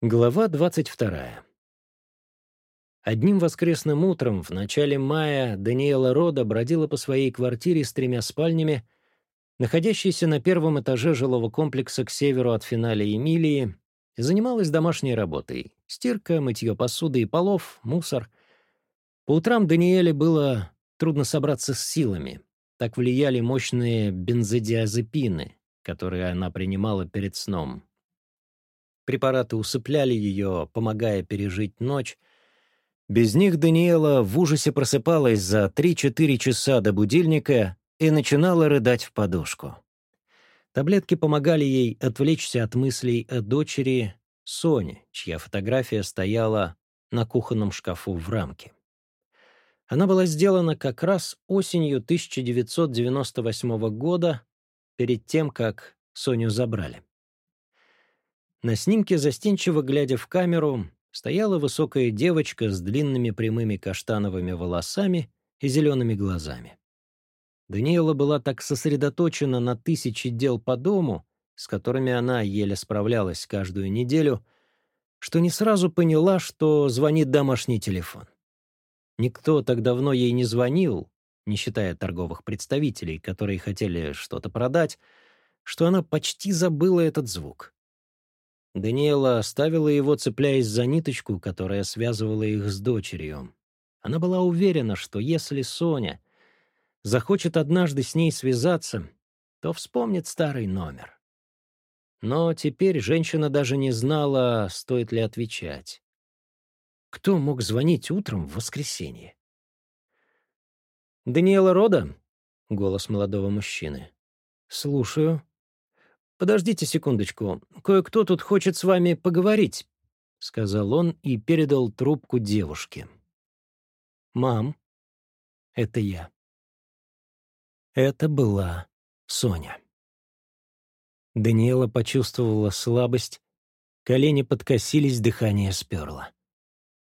Глава 22. Одним воскресным утром в начале мая Даниэла Рода бродила по своей квартире с тремя спальнями, находящейся на первом этаже жилого комплекса к северу от финале Эмилии, и занималась домашней работой — стирка, мытье посуды и полов, мусор. По утрам Даниэле было трудно собраться с силами. Так влияли мощные бензодиазепины, которые она принимала перед сном — Препараты усыпляли ее, помогая пережить ночь. Без них Даниэла в ужасе просыпалась за 3-4 часа до будильника и начинала рыдать в подушку. Таблетки помогали ей отвлечься от мыслей о дочери Соне, чья фотография стояла на кухонном шкафу в рамке. Она была сделана как раз осенью 1998 года, перед тем, как Соню забрали. На снимке, застенчиво глядя в камеру, стояла высокая девочка с длинными прямыми каштановыми волосами и зелеными глазами. Даниэла была так сосредоточена на тысячи дел по дому, с которыми она еле справлялась каждую неделю, что не сразу поняла, что звонит домашний телефон. Никто так давно ей не звонил, не считая торговых представителей, которые хотели что-то продать, что она почти забыла этот звук. Даниэла оставила его, цепляясь за ниточку, которая связывала их с дочерью. Она была уверена, что если Соня захочет однажды с ней связаться, то вспомнит старый номер. Но теперь женщина даже не знала, стоит ли отвечать. Кто мог звонить утром в воскресенье? «Даниэла Рода?» — голос молодого мужчины. «Слушаю», «Подождите секундочку, кое-кто тут хочет с вами поговорить», — сказал он и передал трубку девушке. «Мам, это я». Это была Соня. Даниэла почувствовала слабость, колени подкосились, дыхание сперло.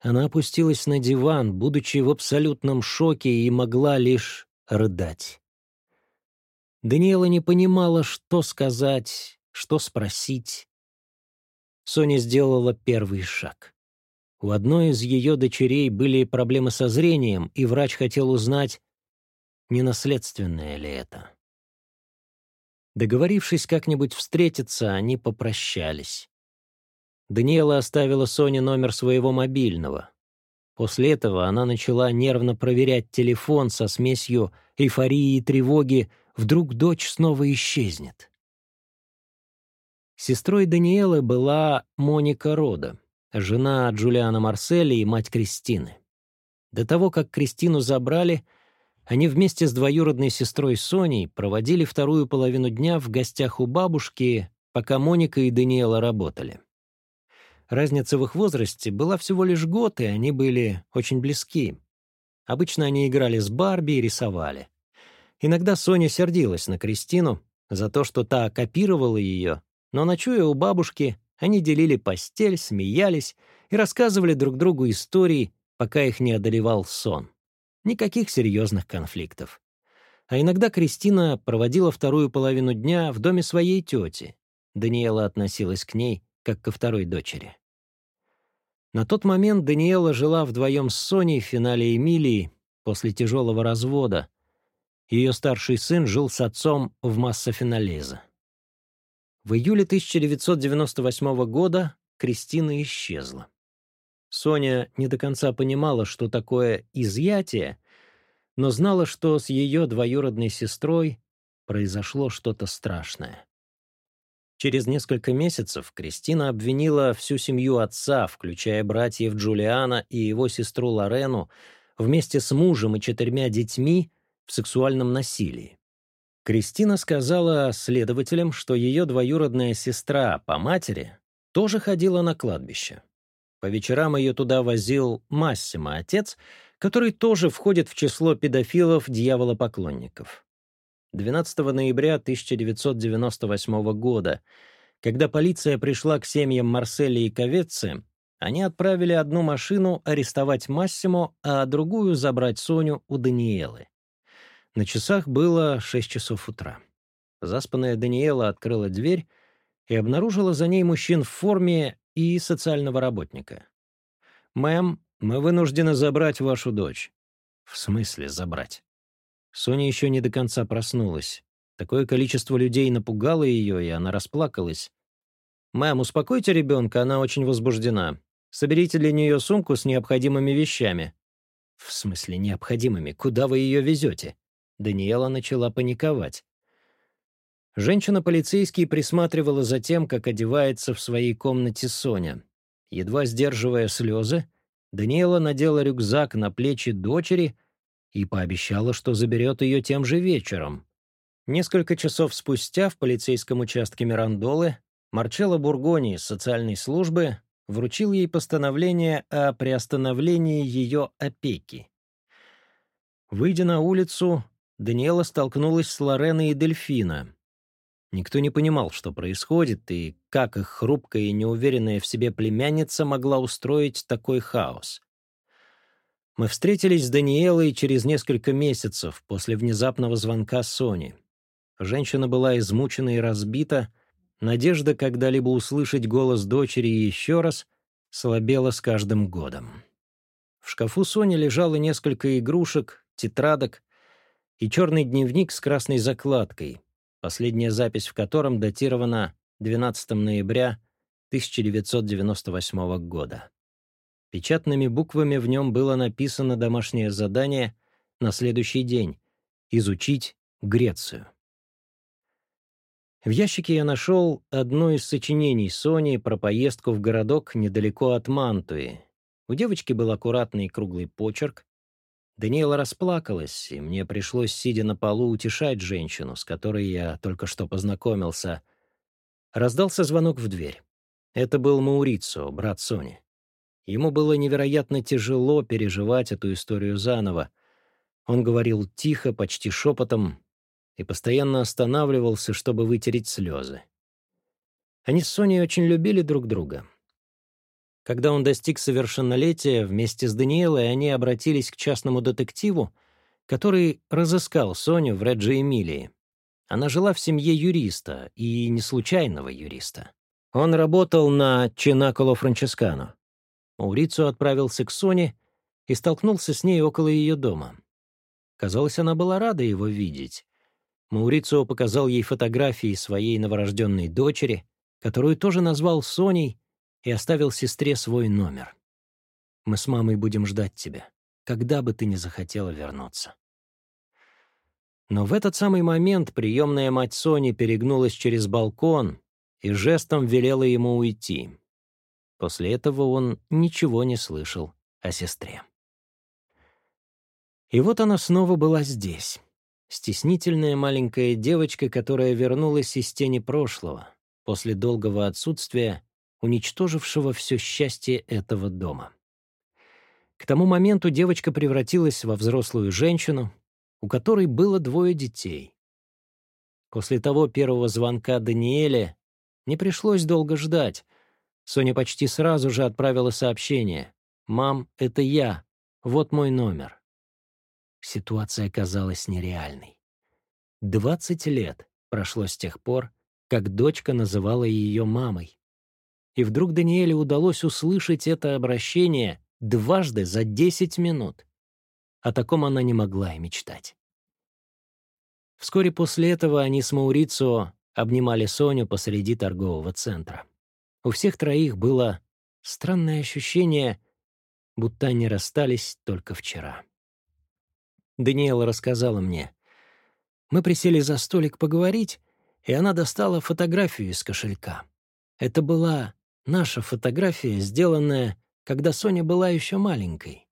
Она опустилась на диван, будучи в абсолютном шоке, и могла лишь рыдать. Даниэла не понимала, что сказать, что спросить. Соня сделала первый шаг. У одной из ее дочерей были проблемы со зрением, и врач хотел узнать, не наследственное ли это. Договорившись как-нибудь встретиться, они попрощались. Даниэла оставила Соне номер своего мобильного. После этого она начала нервно проверять телефон со смесью эйфории и тревоги, Вдруг дочь снова исчезнет. Сестрой Даниэлы была Моника Рода, жена Джулиана Марселли и мать Кристины. До того, как Кристину забрали, они вместе с двоюродной сестрой Соней проводили вторую половину дня в гостях у бабушки, пока Моника и Даниэла работали. Разница в их возрасте была всего лишь год, и они были очень близки. Обычно они играли с Барби и рисовали. Иногда Соня сердилась на Кристину за то, что та копировала ее, но, ночуя у бабушки, они делили постель, смеялись и рассказывали друг другу истории, пока их не одолевал сон. Никаких серьезных конфликтов. А иногда Кристина проводила вторую половину дня в доме своей тети. Даниэла относилась к ней, как ко второй дочери. На тот момент Даниэла жила вдвоем с Соней в финале Эмилии после тяжелого развода, ее старший сын жил с отцом в Массафиналезе. В июле 1998 года Кристина исчезла. Соня не до конца понимала, что такое «изъятие», но знала, что с ее двоюродной сестрой произошло что-то страшное. Через несколько месяцев Кристина обвинила всю семью отца, включая братьев Джулиана и его сестру Лорену, вместе с мужем и четырьмя детьми сексуальном насилии. Кристина сказала следователям, что ее двоюродная сестра по матери тоже ходила на кладбище. По вечерам ее туда возил Массимо, отец, который тоже входит в число педофилов, дьяволопоклонников. 12 ноября 1998 года, когда полиция пришла к семьям Марсели и Ковецци, они отправили одну машину арестовать Массимо, а другую забрать Соню у Даниэлы. На часах было шесть часов утра. Заспанная Даниэла открыла дверь и обнаружила за ней мужчин в форме и социального работника. «Мэм, мы вынуждены забрать вашу дочь». «В смысле забрать?» Соня еще не до конца проснулась. Такое количество людей напугало ее, и она расплакалась. «Мэм, успокойте ребенка, она очень возбуждена. Соберите для нее сумку с необходимыми вещами». «В смысле необходимыми? Куда вы ее везете?» Даниэла начала паниковать. Женщина-полицейский присматривала за тем, как одевается в своей комнате Соня. Едва сдерживая слезы, Даниэла надела рюкзак на плечи дочери и пообещала, что заберет ее тем же вечером. Несколько часов спустя в полицейском участке Мирандолы Марчелло Бургони из социальной службы вручил ей постановление о приостановлении ее опеки. Выйдя на улицу, Даниэла столкнулась с Лореной и Дельфина. Никто не понимал, что происходит, и как их хрупкая и неуверенная в себе племянница могла устроить такой хаос. Мы встретились с Даниэлой через несколько месяцев после внезапного звонка Сони. Женщина была измучена и разбита, надежда когда-либо услышать голос дочери еще раз слабела с каждым годом. В шкафу Сони лежало несколько игрушек, тетрадок, и черный дневник с красной закладкой, последняя запись в котором датирована 12 ноября 1998 года. Печатными буквами в нем было написано домашнее задание на следующий день — изучить Грецию. В ящике я нашел одно из сочинений Сони про поездку в городок недалеко от Мантуи. У девочки был аккуратный круглый почерк, Даниэла расплакалась, и мне пришлось, сидя на полу, утешать женщину, с которой я только что познакомился. Раздался звонок в дверь. Это был Маурицио, брат Сони. Ему было невероятно тяжело переживать эту историю заново. Он говорил тихо, почти шепотом, и постоянно останавливался, чтобы вытереть слезы. Они с Соней очень любили друг друга, когда он достиг совершеннолетия, вместе с Даниэлой они обратились к частному детективу, который разыскал Соню в Реджи Эмилии. Она жила в семье юриста, и не случайного юриста. Он работал на Чинаколо Франческано. Маурицу отправился к Соне и столкнулся с ней около ее дома. Казалось, она была рада его видеть. Маурицио показал ей фотографии своей новорожденной дочери, которую тоже назвал Соней, и оставил сестре свой номер. Мы с мамой будем ждать тебя, когда бы ты ни захотела вернуться. Но в этот самый момент приемная мать Сони перегнулась через балкон и жестом велела ему уйти. После этого он ничего не слышал о сестре. И вот она снова была здесь. Стеснительная маленькая девочка, которая вернулась из тени прошлого, после долгого отсутствия уничтожившего все счастье этого дома. К тому моменту девочка превратилась во взрослую женщину, у которой было двое детей. После того первого звонка Даниэле не пришлось долго ждать. Соня почти сразу же отправила сообщение. «Мам, это я. Вот мой номер». Ситуация казалась нереальной. 20 лет прошло с тех пор, как дочка называла ее мамой и вдруг Даниэле удалось услышать это обращение дважды за 10 минут. О таком она не могла и мечтать. Вскоре после этого они с Маурицио обнимали Соню посреди торгового центра. У всех троих было странное ощущение, будто они расстались только вчера. Даниэла рассказала мне. Мы присели за столик поговорить, и она достала фотографию из кошелька. Это была Наша фотография, сделанная, когда Соня была еще маленькой.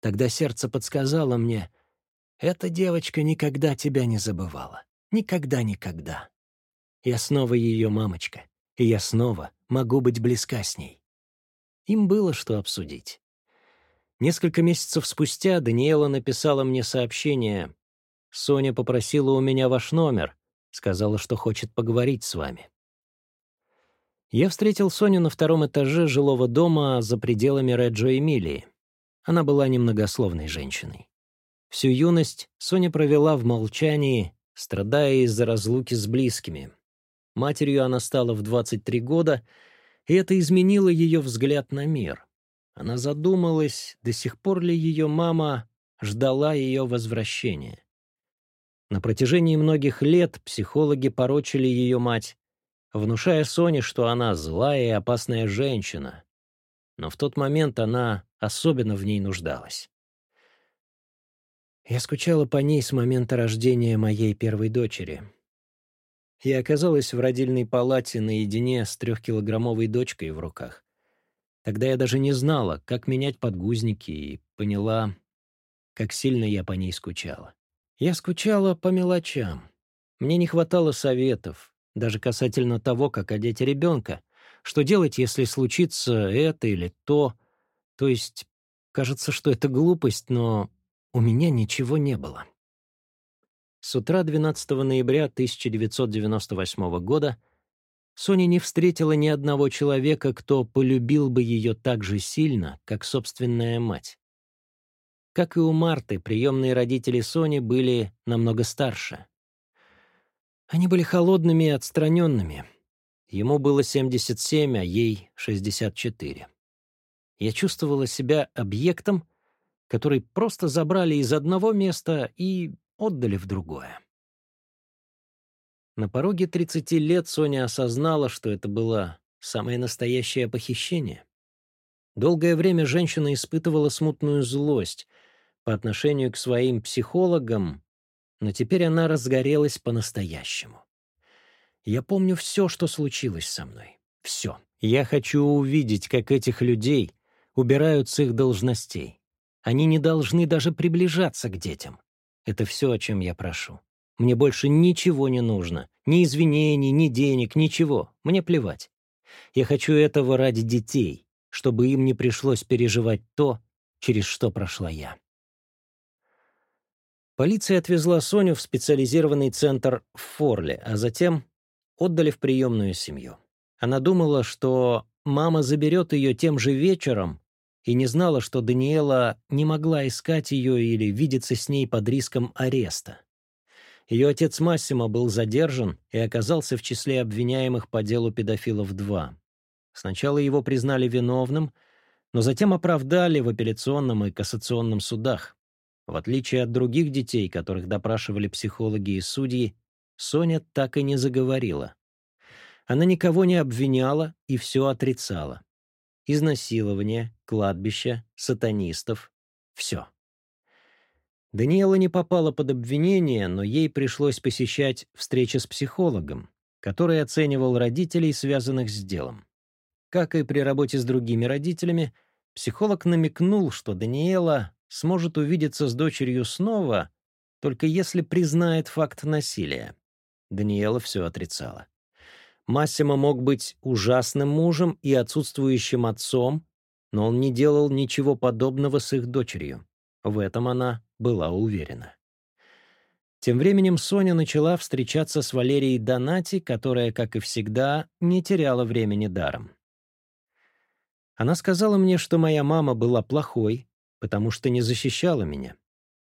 Тогда сердце подсказало мне, «Эта девочка никогда тебя не забывала. Никогда-никогда. Я снова ее мамочка, и я снова могу быть близка с ней». Им было что обсудить. Несколько месяцев спустя Даниэла написала мне сообщение. «Соня попросила у меня ваш номер, сказала, что хочет поговорить с вами». Я встретил Соню на втором этаже жилого дома за пределами Реджо Эмилии. Она была немногословной женщиной. Всю юность Соня провела в молчании, страдая из-за разлуки с близкими. Матерью она стала в 23 года, и это изменило ее взгляд на мир. Она задумалась, до сих пор ли ее мама ждала ее возвращения. На протяжении многих лет психологи порочили ее мать, внушая Соне, что она злая и опасная женщина. Но в тот момент она особенно в ней нуждалась. Я скучала по ней с момента рождения моей первой дочери. Я оказалась в родильной палате наедине с трехкилограммовой дочкой в руках. Тогда я даже не знала, как менять подгузники, и поняла, как сильно я по ней скучала. Я скучала по мелочам. Мне не хватало советов, даже касательно того, как одеть ребенка, что делать, если случится это или то. То есть, кажется, что это глупость, но у меня ничего не было. С утра 12 ноября 1998 года Соня не встретила ни одного человека, кто полюбил бы ее так же сильно, как собственная мать. Как и у Марты, приемные родители Сони были намного старше. Они были холодными и отстраненными. Ему было 77, а ей 64. Я чувствовала себя объектом, который просто забрали из одного места и отдали в другое. На пороге 30 лет Соня осознала, что это было самое настоящее похищение. Долгое время женщина испытывала смутную злость по отношению к своим психологам но теперь она разгорелась по-настоящему. Я помню все, что случилось со мной. Все. Я хочу увидеть, как этих людей убирают с их должностей. Они не должны даже приближаться к детям. Это все, о чем я прошу. Мне больше ничего не нужно. Ни извинений, ни денег, ничего. Мне плевать. Я хочу этого ради детей, чтобы им не пришлось переживать то, через что прошла я. Полиция отвезла Соню в специализированный центр в Форле, а затем отдали в приемную семью. Она думала, что мама заберет ее тем же вечером, и не знала, что Даниэла не могла искать ее или видеться с ней под риском ареста. Ее отец Массимо был задержан и оказался в числе обвиняемых по делу педофилов-2. Сначала его признали виновным, но затем оправдали в апелляционном и кассационном судах. В отличие от других детей, которых допрашивали психологи и судьи, Соня так и не заговорила. Она никого не обвиняла и все отрицала. Изнасилование, кладбище, сатанистов — все. Даниэла не попала под обвинение, но ей пришлось посещать встречи с психологом, который оценивал родителей, связанных с делом. Как и при работе с другими родителями, психолог намекнул, что Даниэла сможет увидеться с дочерью снова, только если признает факт насилия. Даниэла все отрицала. Массимо мог быть ужасным мужем и отсутствующим отцом, но он не делал ничего подобного с их дочерью. В этом она была уверена. Тем временем Соня начала встречаться с Валерией Донати, которая, как и всегда, не теряла времени даром. Она сказала мне, что моя мама была плохой, потому что не защищала меня,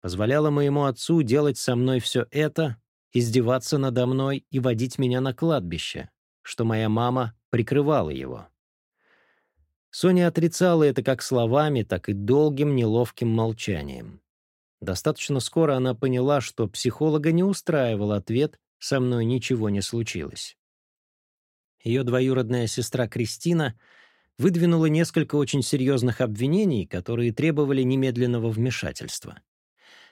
позволяла моему отцу делать со мной все это, издеваться надо мной и водить меня на кладбище, что моя мама прикрывала его. Соня отрицала это как словами, так и долгим неловким молчанием. Достаточно скоро она поняла, что психолога не устраивал ответ «со мной ничего не случилось». Ее двоюродная сестра Кристина — выдвинула несколько очень серьезных обвинений, которые требовали немедленного вмешательства.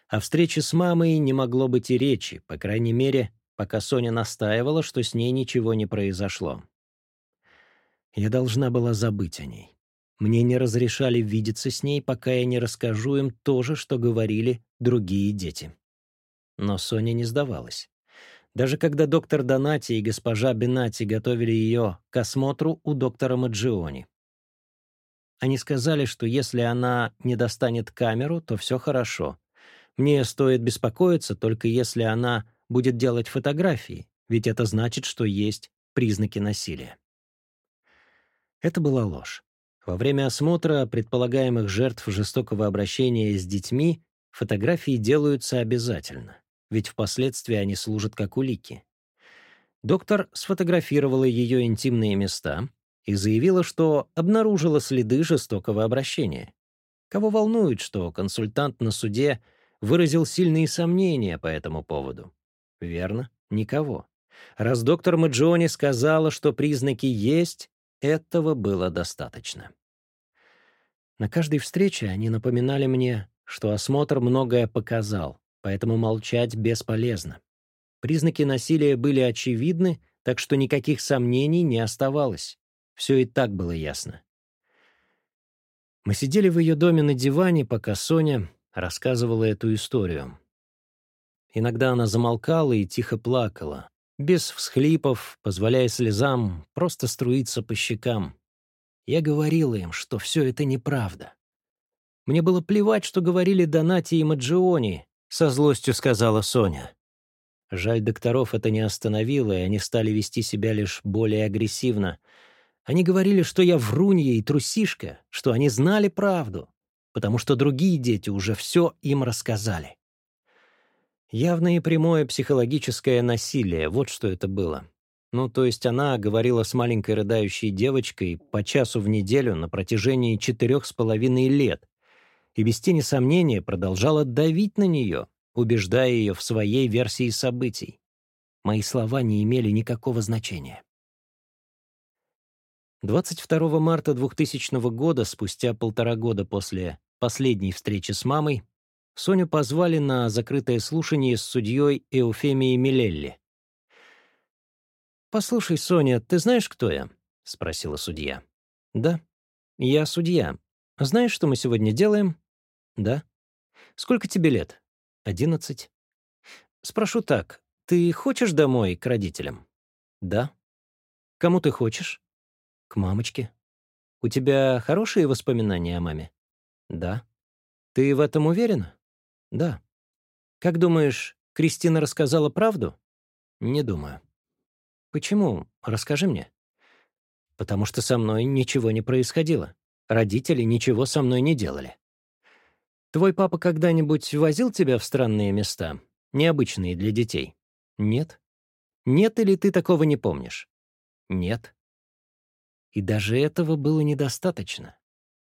О встрече с мамой не могло быть и речи, по крайней мере, пока Соня настаивала, что с ней ничего не произошло. Я должна была забыть о ней. Мне не разрешали видеться с ней, пока я не расскажу им то же, что говорили другие дети. Но Соня не сдавалась. Даже когда доктор Донати и госпожа Бенати готовили ее к осмотру у доктора Маджиони. Они сказали, что если она не достанет камеру, то все хорошо. Мне стоит беспокоиться только если она будет делать фотографии, ведь это значит, что есть признаки насилия. Это была ложь. Во время осмотра предполагаемых жертв жестокого обращения с детьми фотографии делаются обязательно, ведь впоследствии они служат как улики. Доктор сфотографировала ее интимные места, и заявила, что обнаружила следы жестокого обращения. Кого волнует, что консультант на суде выразил сильные сомнения по этому поводу? Верно, никого. Раз доктор Маджони сказала, что признаки есть, этого было достаточно. На каждой встрече они напоминали мне, что осмотр многое показал, поэтому молчать бесполезно. Признаки насилия были очевидны, так что никаких сомнений не оставалось. Все и так было ясно. Мы сидели в ее доме на диване, пока Соня рассказывала эту историю. Иногда она замолкала и тихо плакала, без всхлипов, позволяя слезам просто струиться по щекам. Я говорила им, что все это неправда. Мне было плевать, что говорили Донати и Маджиони, со злостью сказала Соня. Жаль, докторов это не остановило, и они стали вести себя лишь более агрессивно — они говорили, что я врунья и трусишка, что они знали правду, потому что другие дети уже все им рассказали. Явное и прямое психологическое насилие — вот что это было. Ну, то есть она говорила с маленькой рыдающей девочкой по часу в неделю на протяжении четырех с половиной лет и без тени сомнения продолжала давить на нее, убеждая ее в своей версии событий. Мои слова не имели никакого значения. 22 марта 2000 года, спустя полтора года после последней встречи с мамой, Соню позвали на закрытое слушание с судьей Эуфемией Милелли. «Послушай, Соня, ты знаешь, кто я?» — спросила судья. «Да, я судья. Знаешь, что мы сегодня делаем?» «Да». «Сколько тебе лет?» «Одиннадцать». «Спрошу так, ты хочешь домой к родителям?» «Да». «Кому ты хочешь?» К мамочке. У тебя хорошие воспоминания о маме? Да. Ты в этом уверена? Да. Как думаешь, Кристина рассказала правду? Не думаю. Почему? Расскажи мне. Потому что со мной ничего не происходило. Родители ничего со мной не делали. Твой папа когда-нибудь возил тебя в странные места, необычные для детей? Нет. Нет или ты такого не помнишь? Нет. И даже этого было недостаточно.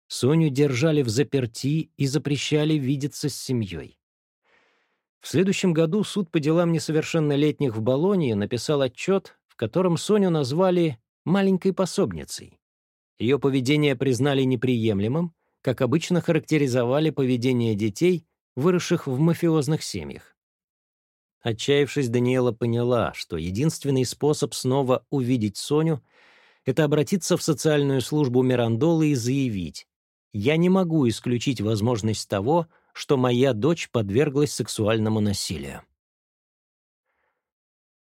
Соню держали в заперти и запрещали видеться с семьей. В следующем году суд по делам несовершеннолетних в Болонии написал отчет, в котором Соню назвали «маленькой пособницей». Ее поведение признали неприемлемым, как обычно характеризовали поведение детей, выросших в мафиозных семьях. Отчаявшись, Даниэла поняла, что единственный способ снова увидеть Соню — это обратиться в социальную службу Мирандолы и заявить «Я не могу исключить возможность того, что моя дочь подверглась сексуальному насилию».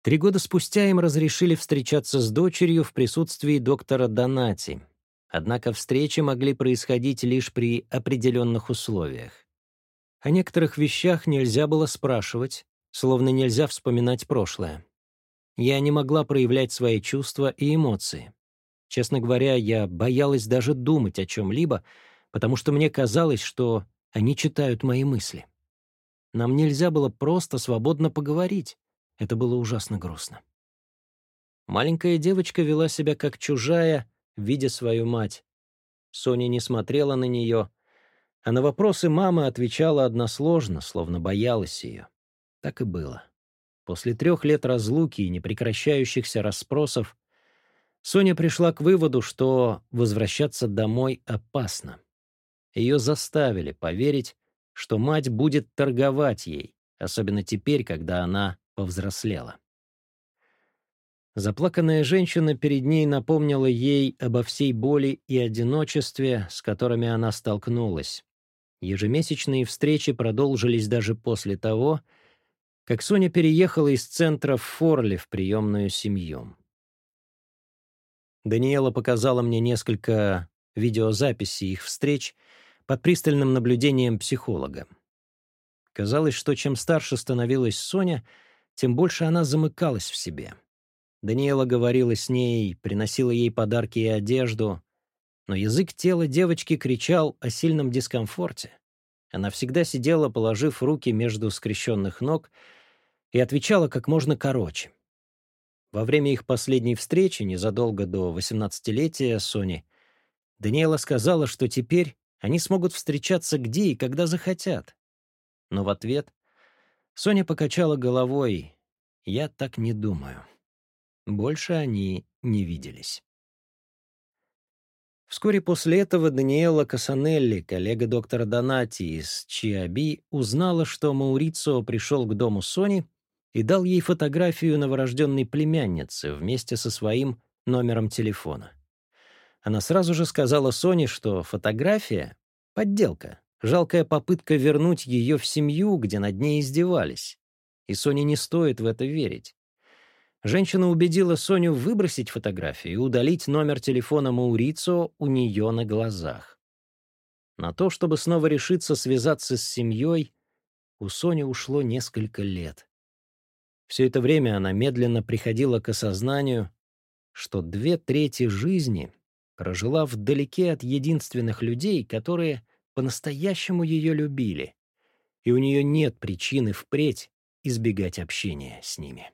Три года спустя им разрешили встречаться с дочерью в присутствии доктора Донати, однако встречи могли происходить лишь при определенных условиях. О некоторых вещах нельзя было спрашивать, словно нельзя вспоминать прошлое. Я не могла проявлять свои чувства и эмоции. Честно говоря, я боялась даже думать о чем-либо, потому что мне казалось, что они читают мои мысли. Нам нельзя было просто свободно поговорить. Это было ужасно грустно. Маленькая девочка вела себя как чужая, видя свою мать. Соня не смотрела на нее, а на вопросы мамы отвечала односложно, словно боялась ее. Так и было. После трех лет разлуки и непрекращающихся расспросов Соня пришла к выводу, что возвращаться домой опасно. Ее заставили поверить, что мать будет торговать ей, особенно теперь, когда она повзрослела. Заплаканная женщина перед ней напомнила ей обо всей боли и одиночестве, с которыми она столкнулась. Ежемесячные встречи продолжились даже после того, как Соня переехала из центра в Форли в приемную семью. Даниэла показала мне несколько видеозаписей их встреч под пристальным наблюдением психолога. Казалось, что чем старше становилась Соня, тем больше она замыкалась в себе. Даниэла говорила с ней, приносила ей подарки и одежду, но язык тела девочки кричал о сильном дискомфорте. Она всегда сидела, положив руки между скрещенных ног, и отвечала как можно короче. Во время их последней встречи, незадолго до 18-летия Сони, Даниэла сказала, что теперь они смогут встречаться где и когда захотят. Но в ответ Соня покачала головой «Я так не думаю». Больше они не виделись. Вскоре после этого Даниэла Касанелли, коллега доктора Донати из Чиаби, узнала, что Маурицио пришел к дому Сони — и дал ей фотографию новорожденной племянницы вместе со своим номером телефона. Она сразу же сказала Соне, что фотография — подделка, жалкая попытка вернуть ее в семью, где над ней издевались. И Соне не стоит в это верить. Женщина убедила Соню выбросить фотографию и удалить номер телефона Маурицо у нее на глазах. На то, чтобы снова решиться связаться с семьей, у Сони ушло несколько лет. Все это время она медленно приходила к осознанию, что две трети жизни прожила вдалеке от единственных людей, которые по-настоящему ее любили, и у нее нет причины впредь избегать общения с ними.